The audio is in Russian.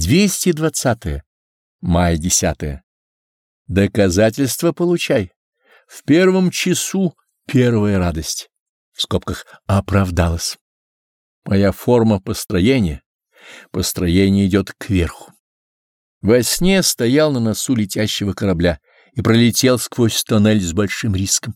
220. Май 10. Доказательство получай. В первом часу первая радость. В скобках оправдалась. Моя форма построения. Построение идет кверху. Во сне стоял на носу летящего корабля и пролетел сквозь тоннель с большим риском.